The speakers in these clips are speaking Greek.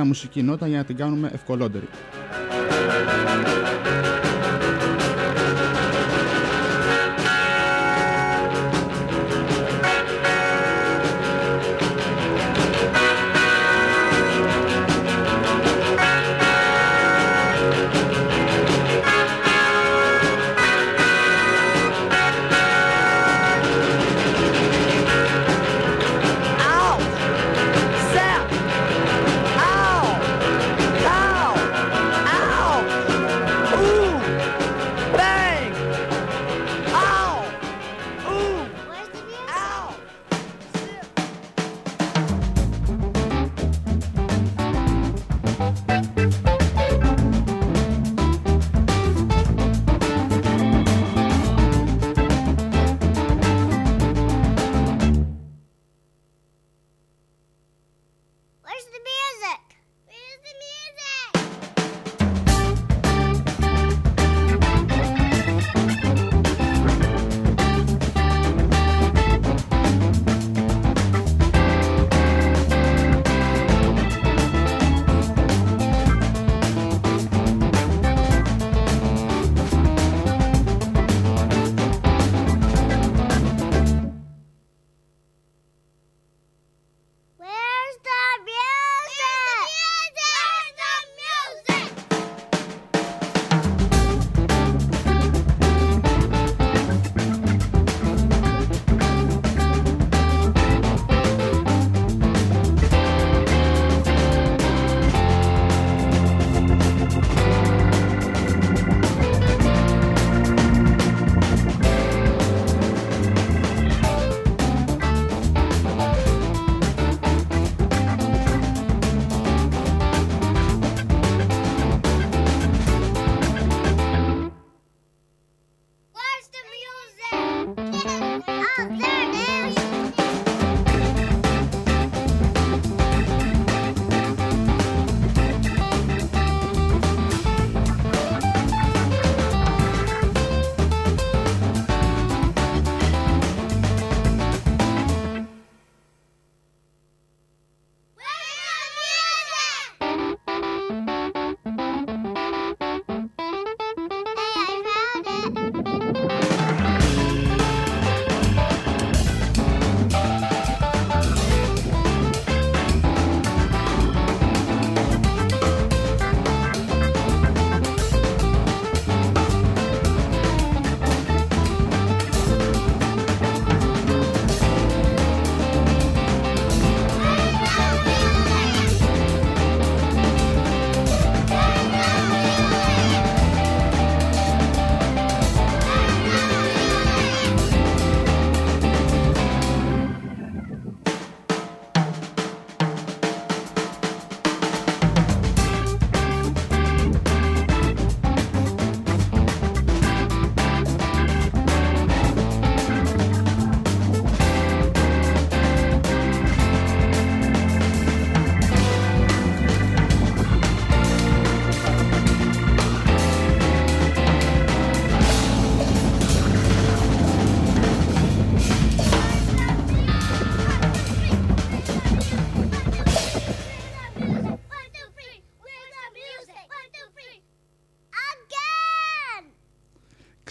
μια μουσική νότα για να την κάνουμε ευκολότερη.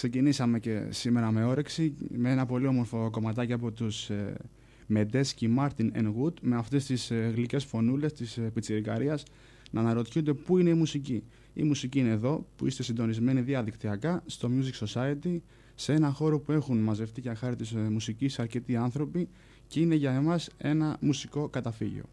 Ξεκινήσαμε και σήμερα με όρεξη με ένα πολύ όμορφο κομματάκι από τους ε, Μεντέσκι, Μάρτιν and Wood με αυτές τις ε, γλυκές φωνούλες της ε, πιτσιρικαρίας να αναρωτιούνται πού είναι η μουσική. Η μουσική είναι εδώ που είστε συντονισμένοι διαδικτυακά στο Music Society σε ένα χώρο που έχουν μαζευτεί για χάρη της ε, μουσικής αρκετοί άνθρωποι και είναι για εμάς ένα μουσικό καταφύγιο.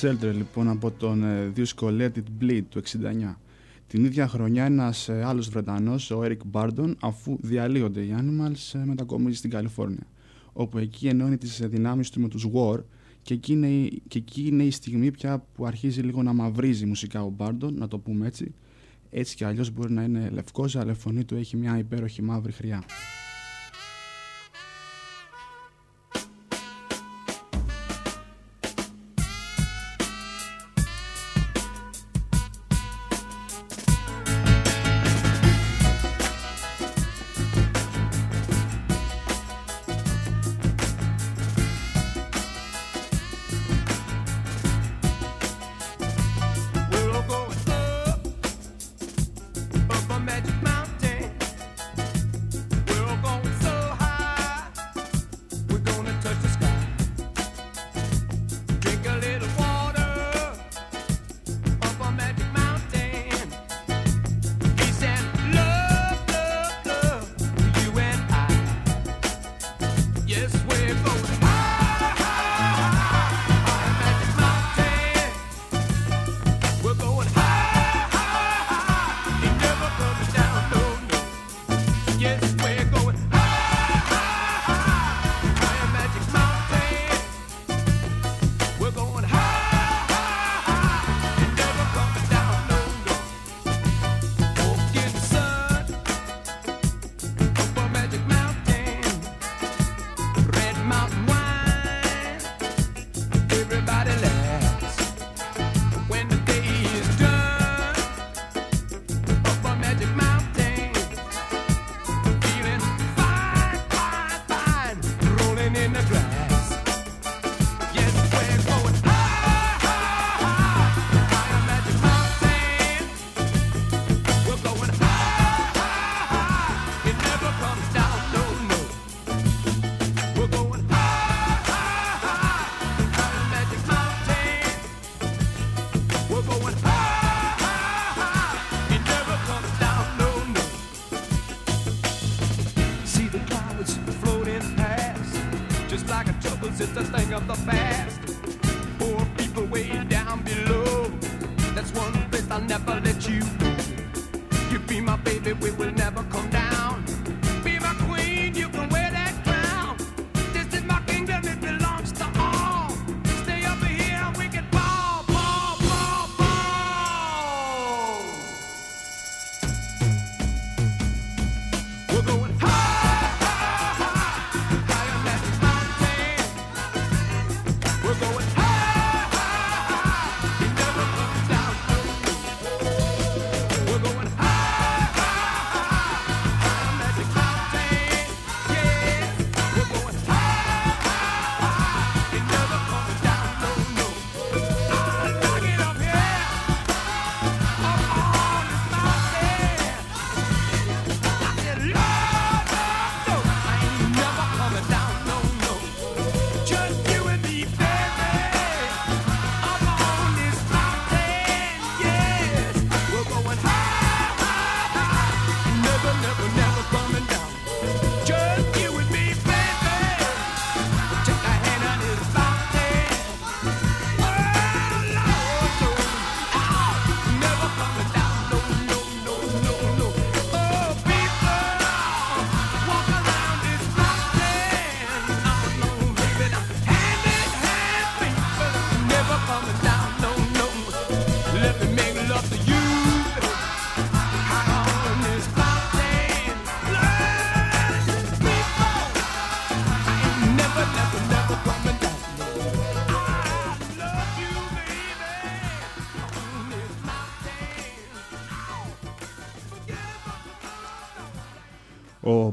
Shelter λοιπόν από τον ε, δίσκο Let It Bleed του 69. Την ίδια χρονιά ένας ε, άλλος Βρετανός, ο Eric Bardon, αφού διαλύονται οι Animals, ε, μετακομίζει στην Καλιφόρνια, όπου εκεί ενώνει τις δυνάμεις του με τους War και εκεί, είναι, και εκεί είναι η στιγμή πια που αρχίζει λίγο να μαυρίζει μουσικά ο Bardon, να το πούμε έτσι. Έτσι κι αλλιώς μπορεί να είναι λευκός, αλλά η φωνή του έχει μια υπέροχη μαύρη χρειά.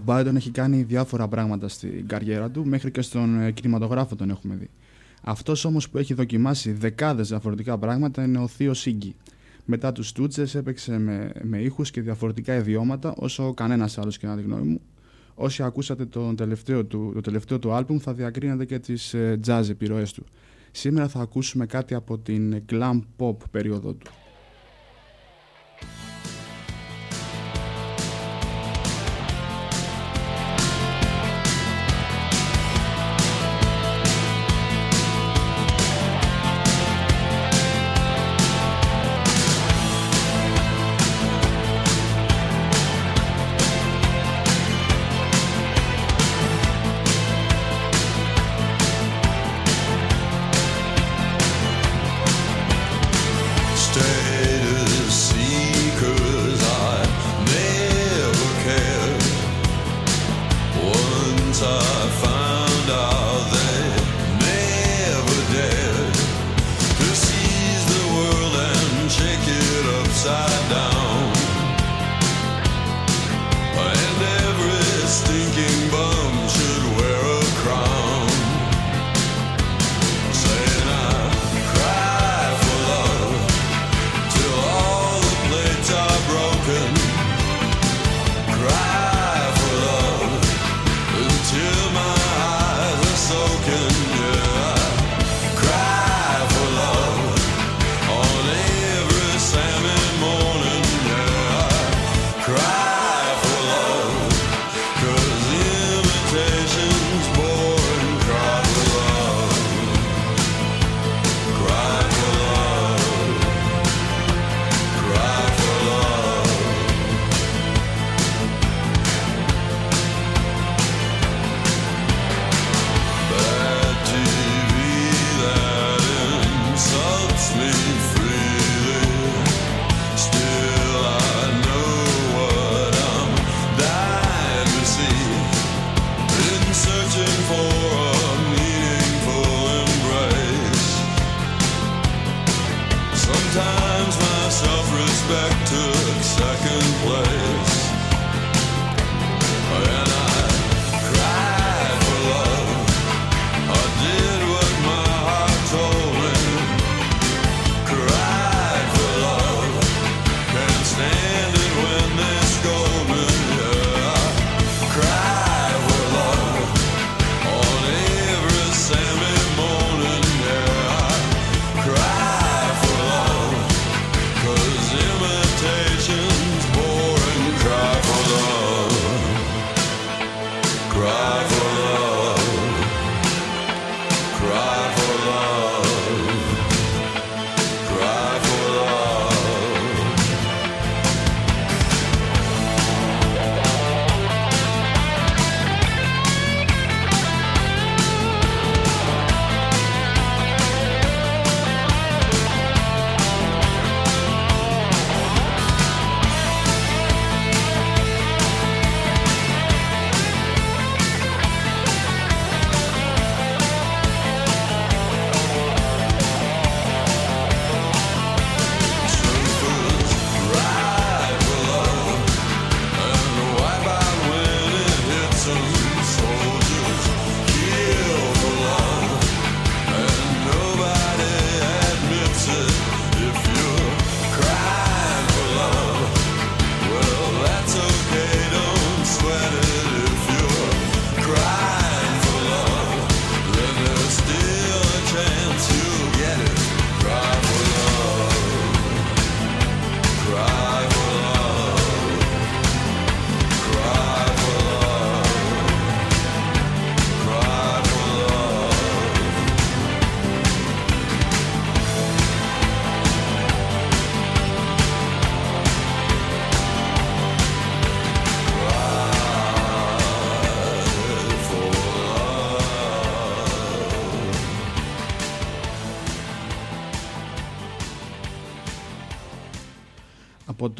Biden έχει κάνει διάφορα πράγματα στην καριέρα του, μέχρι και στον ε, κινηματογράφο τον έχουμε δει. Αυτός όμως που έχει δοκιμάσει δεκάδες διαφορετικά πράγματα είναι ο Θείο Σίγκη. Μετά τους Στούτζες έπαιξε με, με ήχους και διαφορετικά ιδιώματα όσο κανένας άλλος και να τη γνώμη μου. Όσοι ακούσατε το τελευταίο του, το τελευταίο του άλμπουμ θα διακρίνατε και τις ε, jazz επιρροές του. Σήμερα θα ακούσουμε κάτι από την glam pop περίοδο του.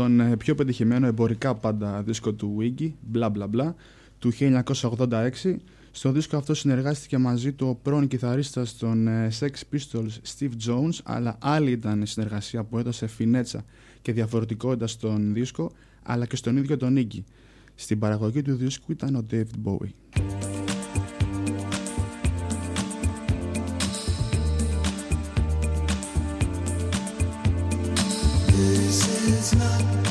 Τον ε, πιο πετυχημένο εμπορικά πάντα δίσκο του Wiggy, μπλα μπλα μπλα, του 1986. Στο δίσκο αυτό συνεργάστηκε μαζί του ο πρώην κιθαρίστας των ε, Sex Pistols Steve Jones, αλλά άλλη ήταν η συνεργασία που έδωσε φινέτσα και διαφορετικότητα στον δίσκο, αλλά και στον ίδιο τον Iggy. Στην παραγωγή του δίσκου ήταν ο David Bowie. It's not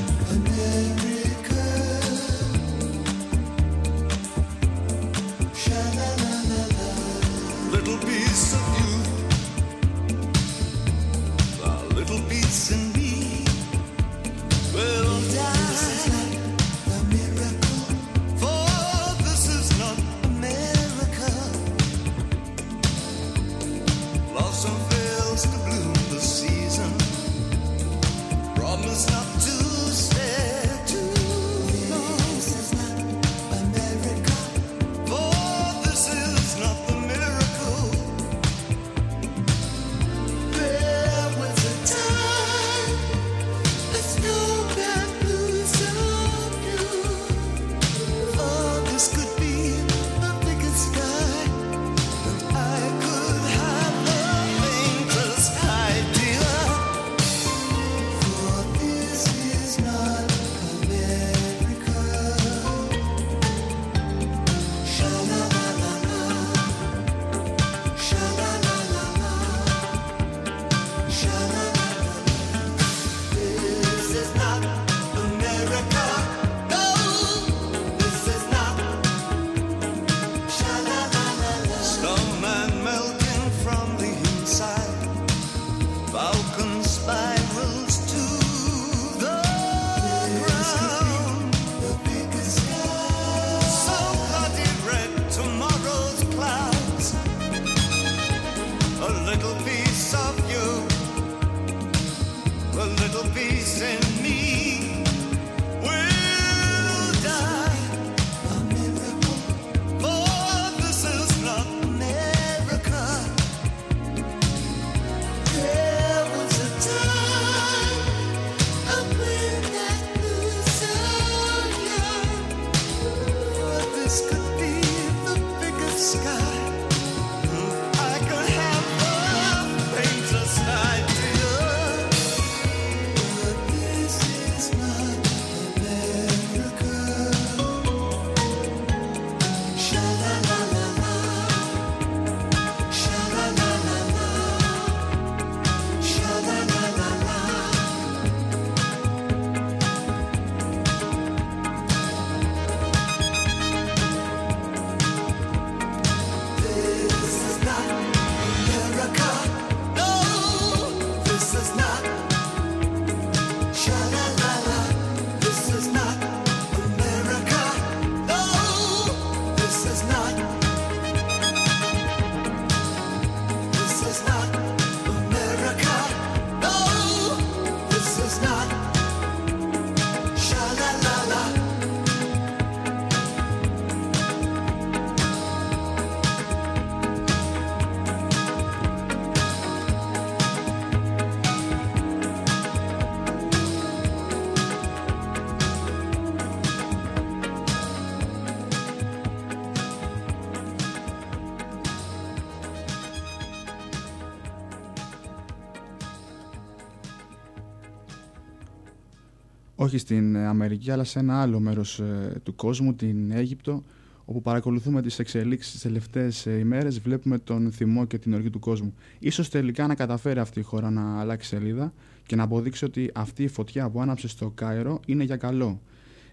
όχι στην Αμερική, αλλά σε ένα άλλο μέρος ε, του κόσμου, την Αίγυπτο, όπου παρακολουθούμε τις εξελίξεις τις τελευταίες ε, ημέρες, βλέπουμε τον θυμό και την οργή του κόσμου. Ίσως τελικά να καταφέρει αυτή η χώρα να αλλάξει σελίδα και να αποδείξει ότι αυτή η φωτιά που άναψε στο Κάιρο είναι για καλό.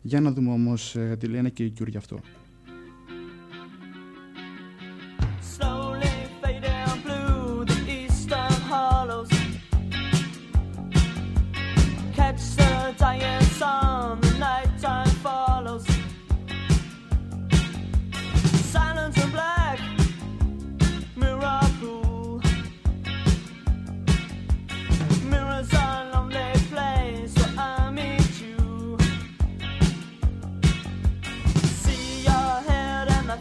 Για να δούμε όμως ε, τι λένε και οι Κιούρ γι' αυτό.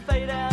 fade out.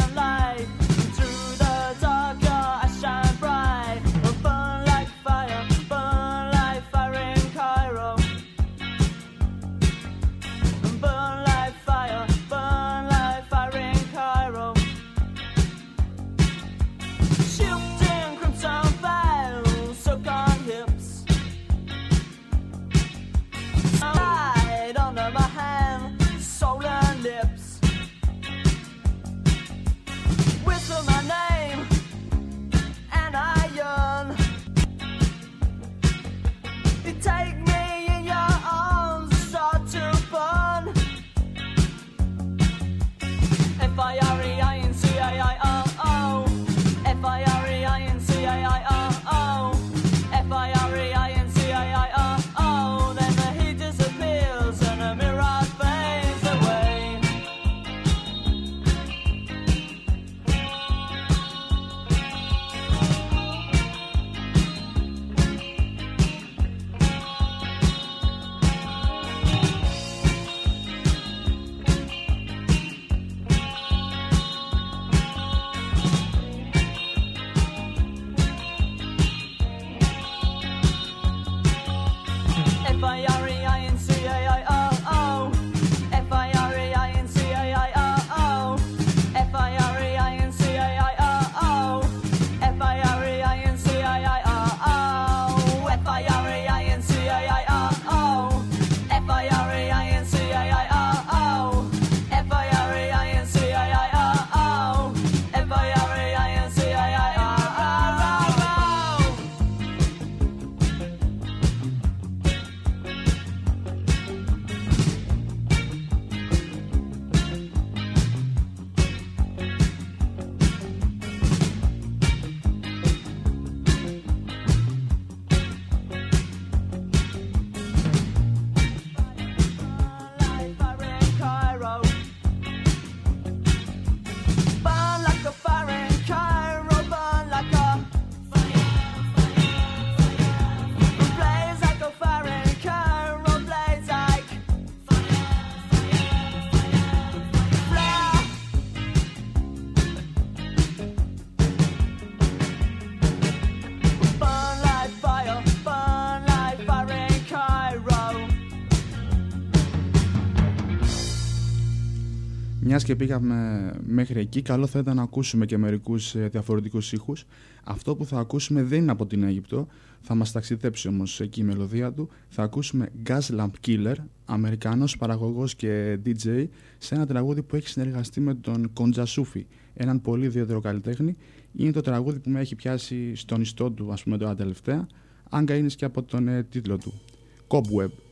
Μιας και πήγαμε μέχρι εκεί, καλό θα ήταν να ακούσουμε και μερικούς ε, διαφορετικούς ήχους. Αυτό που θα ακούσουμε δεν είναι από την Αίγυπτο, θα μας ταξιδέψει όμως εκεί η μελωδία του. Θα ακούσουμε Gas Lamp Killer, Αμερικανός παραγωγός και DJ, σε ένα τραγούδι που έχει συνεργαστεί με τον Κοντζασούφι, έναν πολύ ιδιαίτερο καλλιτέχνη. Είναι το τραγούδι που με έχει πιάσει στον ιστό του, ας πούμε, τώρα τελευταία, αν και από τον ε, τίτλο του. Cobweb.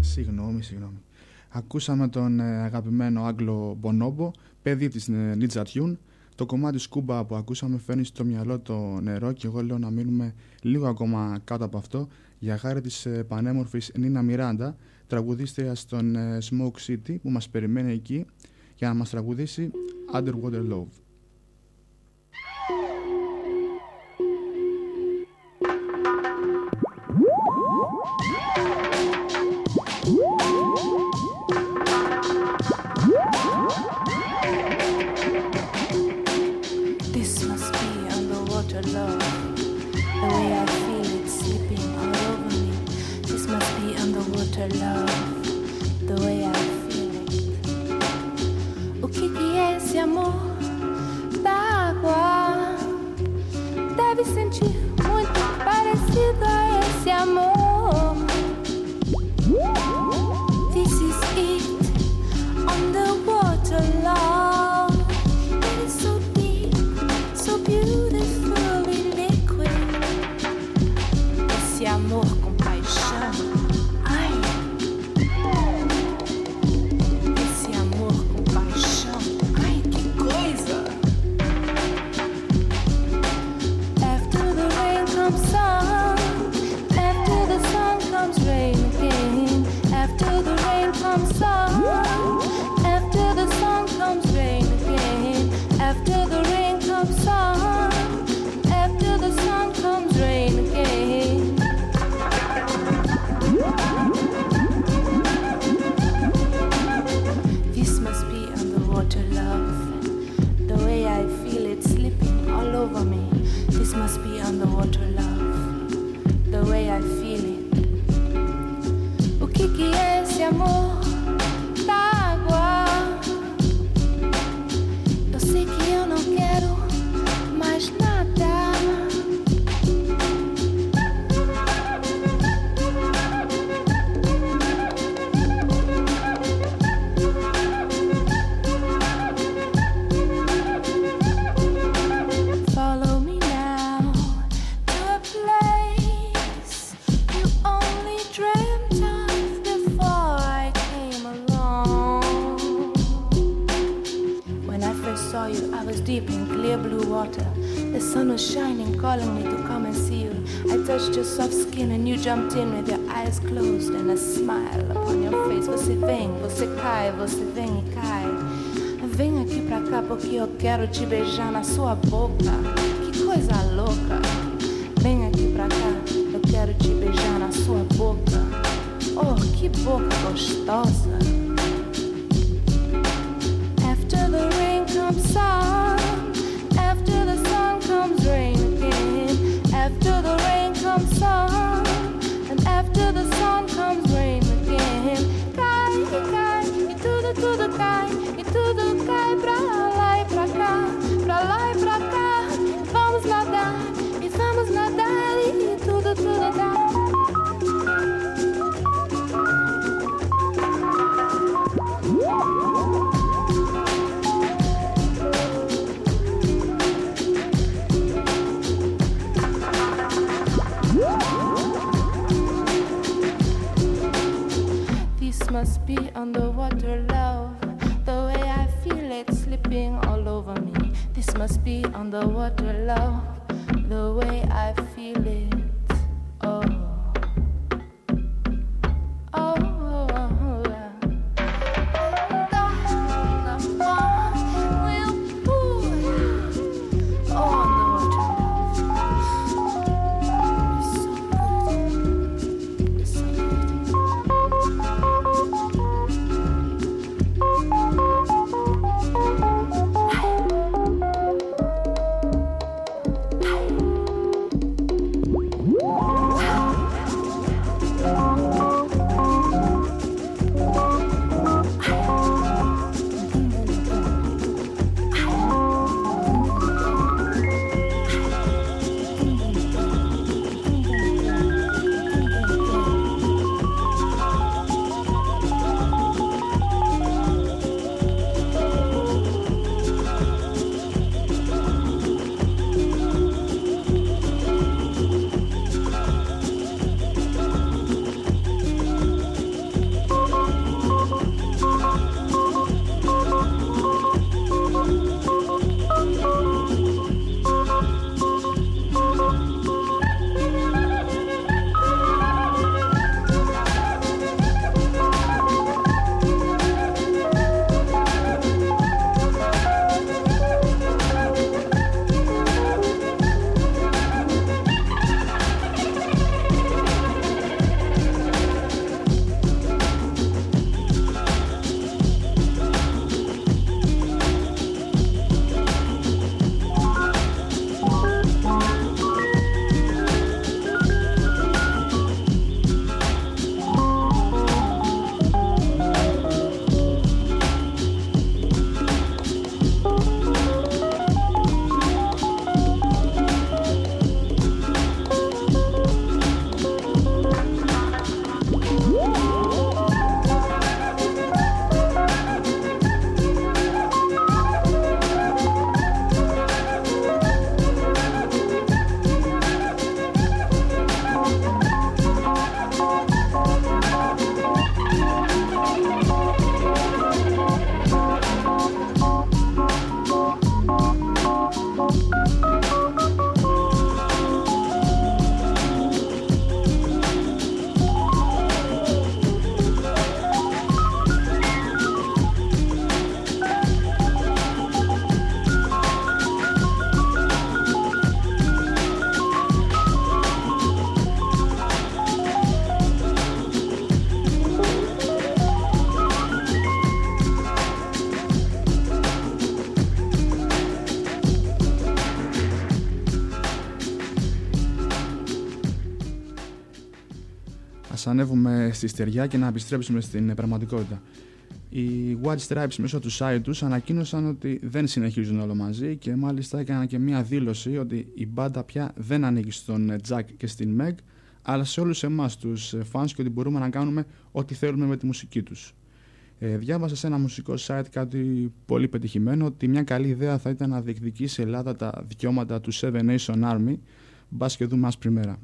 Συγγνώμη, συγγνώμη. Ακούσαμε τον ε, αγαπημένο Άγγλο Bonobo, παιδί της Ninja Tune. Το κομμάτι σκούμπα που ακούσαμε φέρνει στο μυαλό το νερό και εγώ λέω να μείνουμε λίγο ακόμα κάτω από αυτό για χάρη της ε, πανέμορφης Νίνα Μιράντα, τραγουδίστρια στον ε, Smoke City που μας περιμένει εκεί για να μας τραγουδήσει Underwater Love. In with your eyes closed and a smile upon your face. Você vem, você cai, você vem e cai. Vem aqui pra cá porque eu quero te beijar na sua boca. Que coisa louca. Vem aqui pra cá, eu quero te beijar na sua boca. Oh, que boca gostosa. Must be underwater love. The way I feel it slipping all over me. This must be underwater love. The way I feel it. Oh. Ανέβουμε στη στεριά και να επιστρέψουμε στην πραγματικότητα. Οι White Stripes μέσω του site τους ανακοίνωσαν ότι δεν συνεχίζουν όλο μαζί και μάλιστα έκαναν και μία δήλωση ότι η μπάντα πια δεν ανήκει στον Jack και στην Meg αλλά σε όλους εμάς τους fans και ότι μπορούμε να κάνουμε ό,τι θέλουμε με τη μουσική τους. Ε, διάβασα σε ένα μουσικό site κάτι πολύ πετυχημένο ότι μια καλή ιδέα θα ήταν να διεκδικήσει η Ελλάδα τα δικαιώματα του Seven Nation Army. Μπας και δούμε άσπρη μέρα.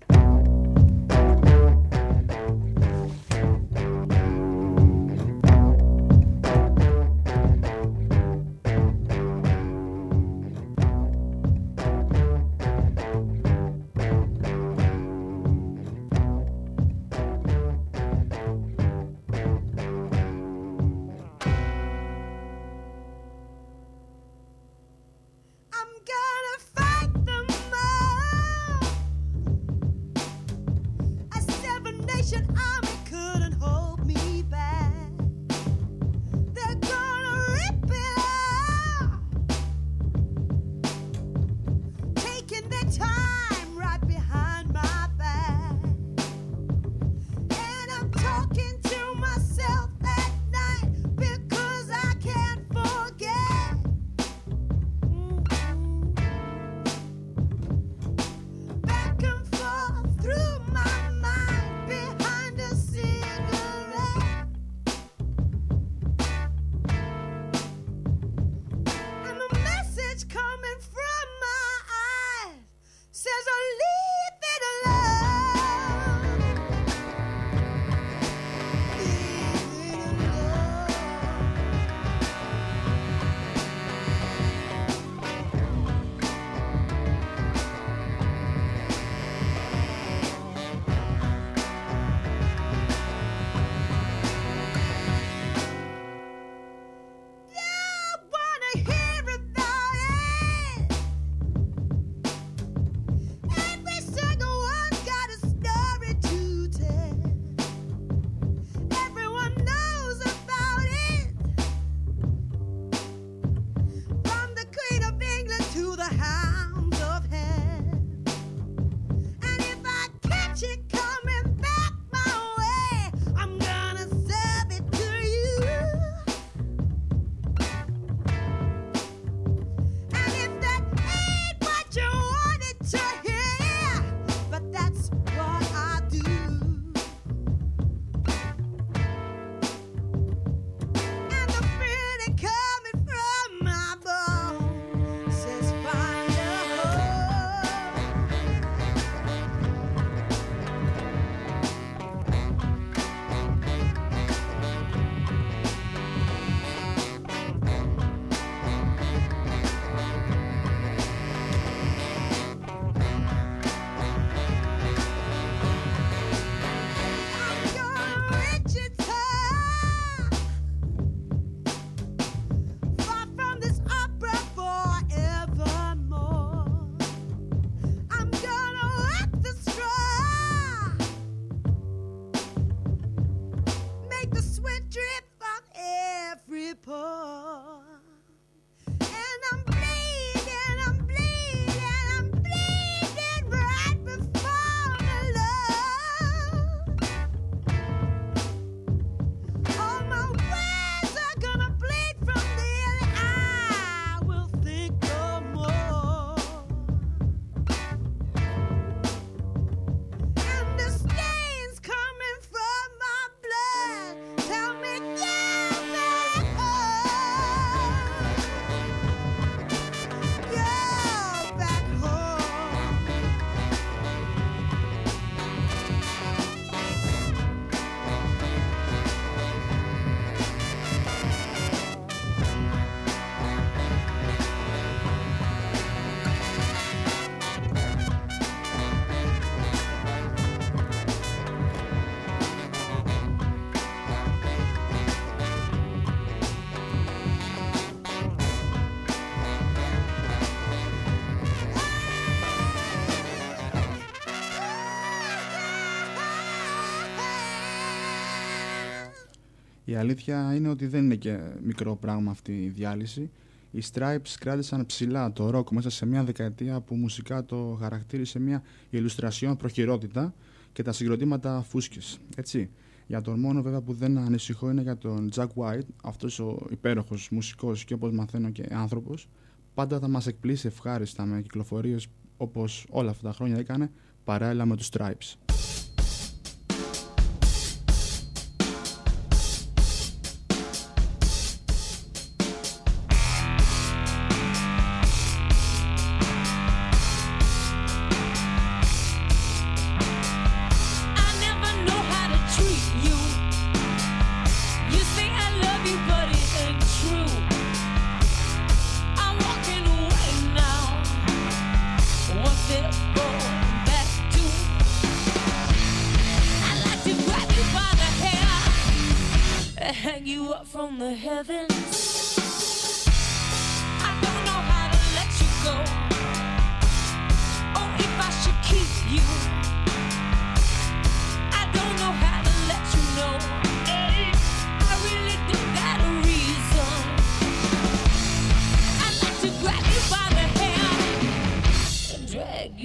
Η αλήθεια είναι ότι δεν είναι και μικρό πράγμα αυτή η διάλυση. Οι Stripes κράτησαν ψηλά το ροκ μέσα σε μια δεκαετία που μουσικά το χαρακτήρισε μια ηλουστρασιόν προχειρότητα και τα συγκροτήματα φούσκες, έτσι. Για τον μόνο βέβαια που δεν ανησυχώ είναι για τον Jack White, αυτός ο υπέροχος μουσικός και όπως μαθαίνω και άνθρωπος, πάντα θα μας εκπλήσει ευχάριστα με κυκλοφορίες όπως όλα αυτά τα χρόνια έκανε, παράλληλα με τους Stripes.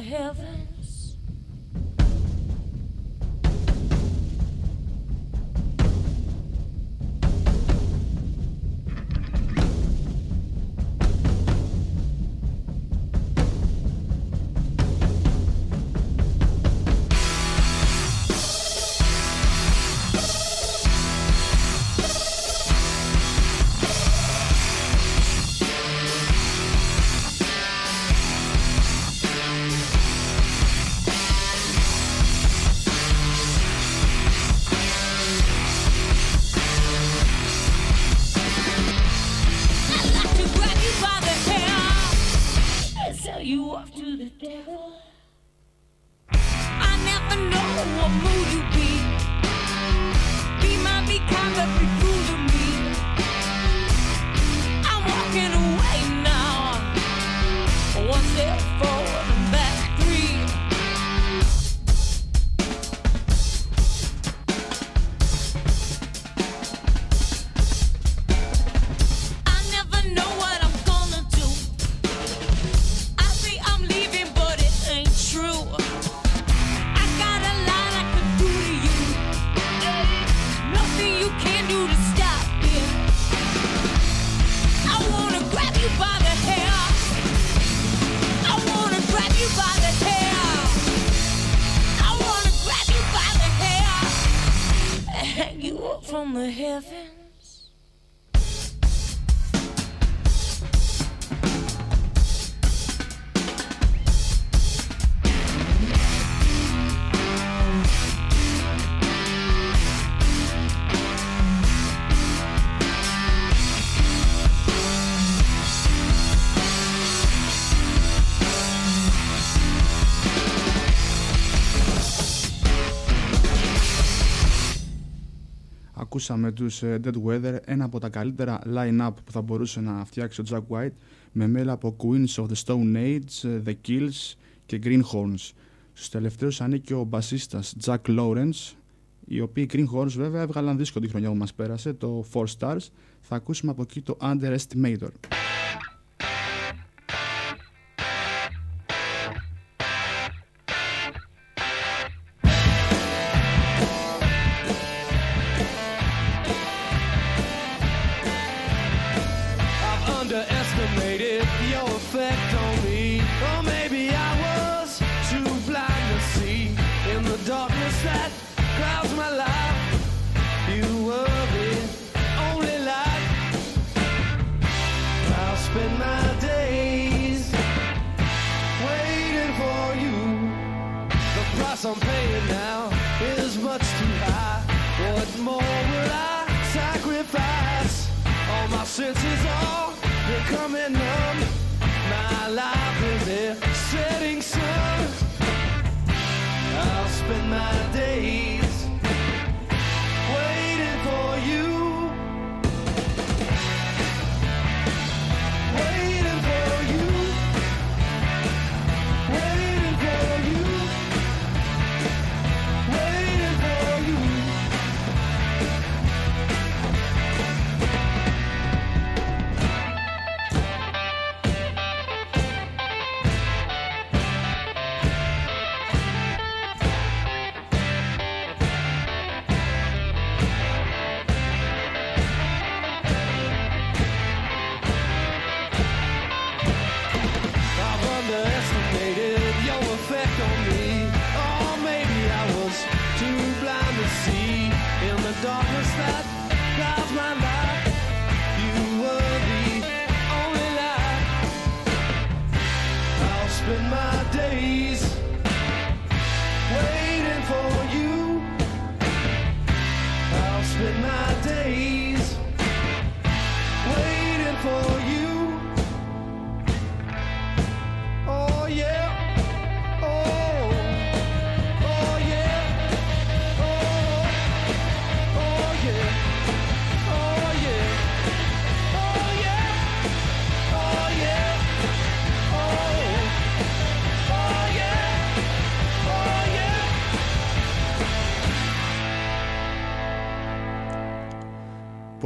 heaven. every ακούσαμε τους ε, Dead Weather, ένα από τα καλύτερα line-up που θα μπορούσε να φτιάξει ο Jack White με μέλη από Queens of the Stone Age, ε, The Kills και Greenhorns. Στους τελευταίους ανήκει ο μπασίστας Jack Lawrence, οι οποίοι Greenhorns βέβαια έβγαλαν δίσκο τη χρονιά που μας πέρασε, το 4 Stars. Θα ακούσουμε από εκεί το Underestimator.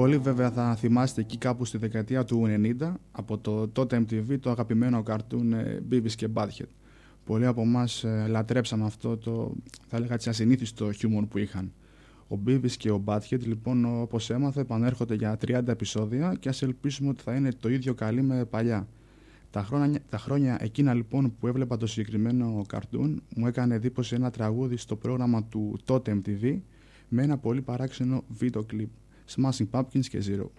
Πολλοί βέβαια θα θυμάστε εκεί κάπου στη δεκαετία του 90 από το τότε MTV το αγαπημένο καρτούν ε, Beavis και Butthead. Πολλοί από εμάς λατρέψαμε αυτό το θα έλεγα έτσι ασυνήθιστο χιούμορ που είχαν. Ο Beavis και ο Butthead λοιπόν όπως έμαθα επανέρχονται για 30 επεισόδια και ας ελπίσουμε ότι θα είναι το ίδιο καλή με παλιά. Τα χρόνια, τα χρόνια εκείνα λοιπόν που έβλεπα το συγκεκριμένο καρτούν μου έκανε εντύπωση ένα τραγούδι στο πρόγραμμα του τότε MTV με ένα πολύ παράξενο βίντεο κλιπ. Smashing Pumpkins και Zero.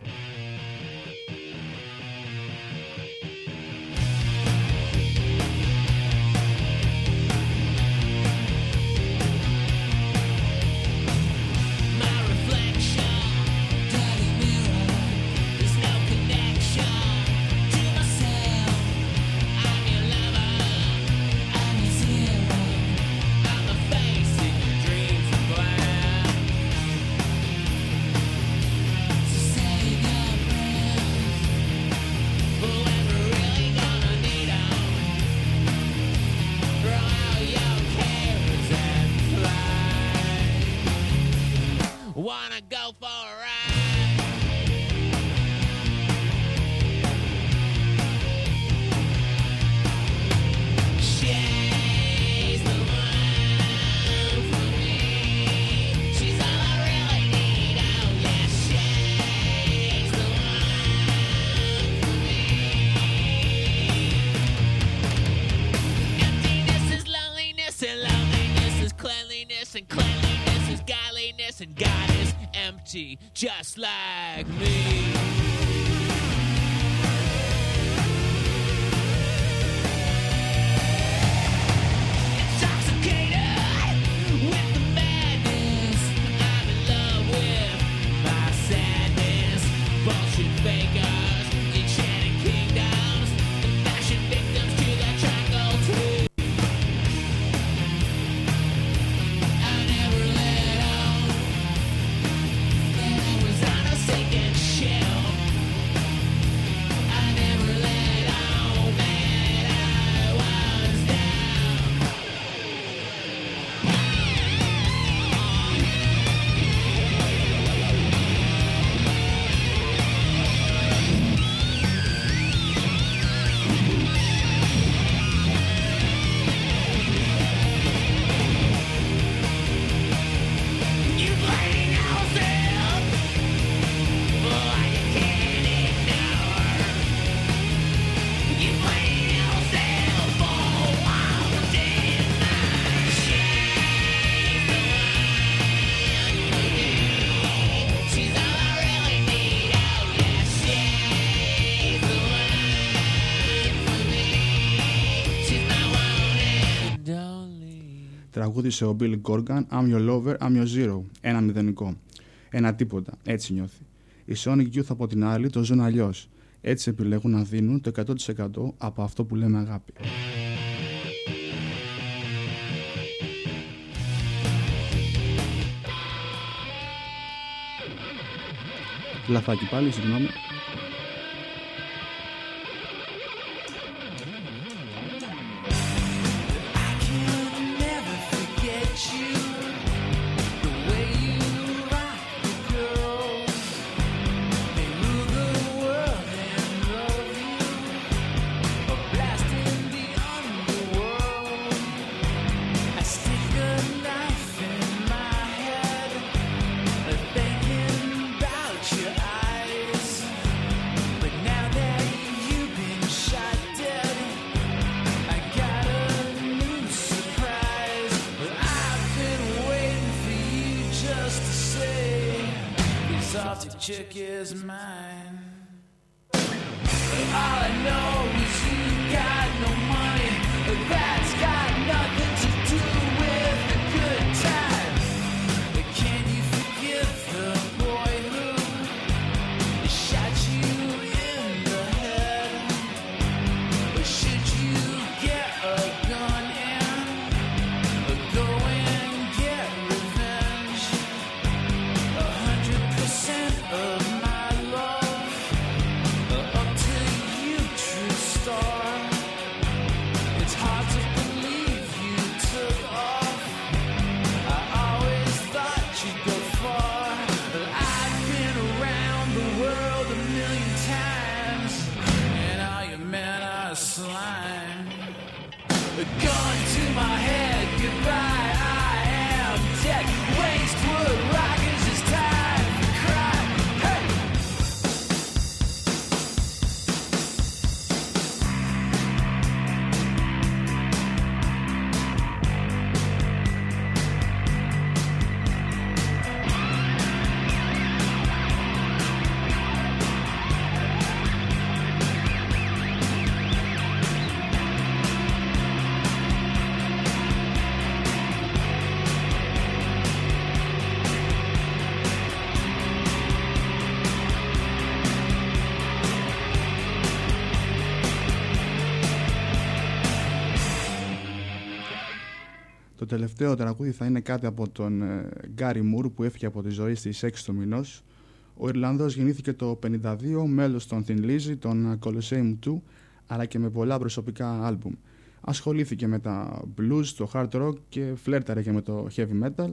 τραγούδισε ο Bill Gorgon, I'm your lover, I'm your zero. Ένα μηδενικό. Ένα τίποτα. Έτσι νιώθει. Η Sonic από την άλλη το ζουν αλλιώς. Έτσι επιλέγουν να δίνουν το 100% από αυτό που λέμε αγάπη. Λαφακι πάλι, συγγνώμη. Chick is mine. Το τελευταίο τραγούδι θα είναι κάτι από τον ε, Γκάρι Μουρ που έφυγε από τη ζωή στις 6 του μηνός. Ο Ιρλανδός γεννήθηκε το 52, μέλος των Thin Lizzy, των Colosseum 2, αλλά και με πολλά προσωπικά άλμπουμ. Ασχολήθηκε με τα blues, το hard rock και φλέρταρε και με το heavy metal.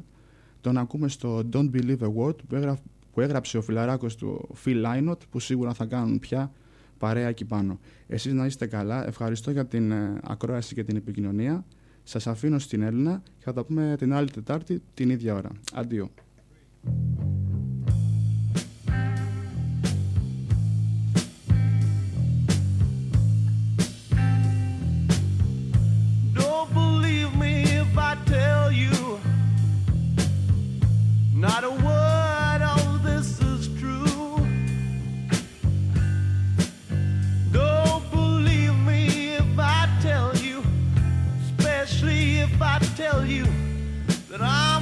Τον ακούμε στο Don't Believe a Word που, έγρα- που έγραψε ο φιλαράκος του Phil Lynott που σίγουρα θα κάνουν πια παρέα εκεί πάνω. Εσείς να είστε καλά, ευχαριστώ για την ε, ακρόαση και την επικοινωνία. Σας αφήνω στην Έλληνα και θα τα πούμε την άλλη Τετάρτη την ίδια ώρα. Αντίο. Not a word. if I tell you that I'm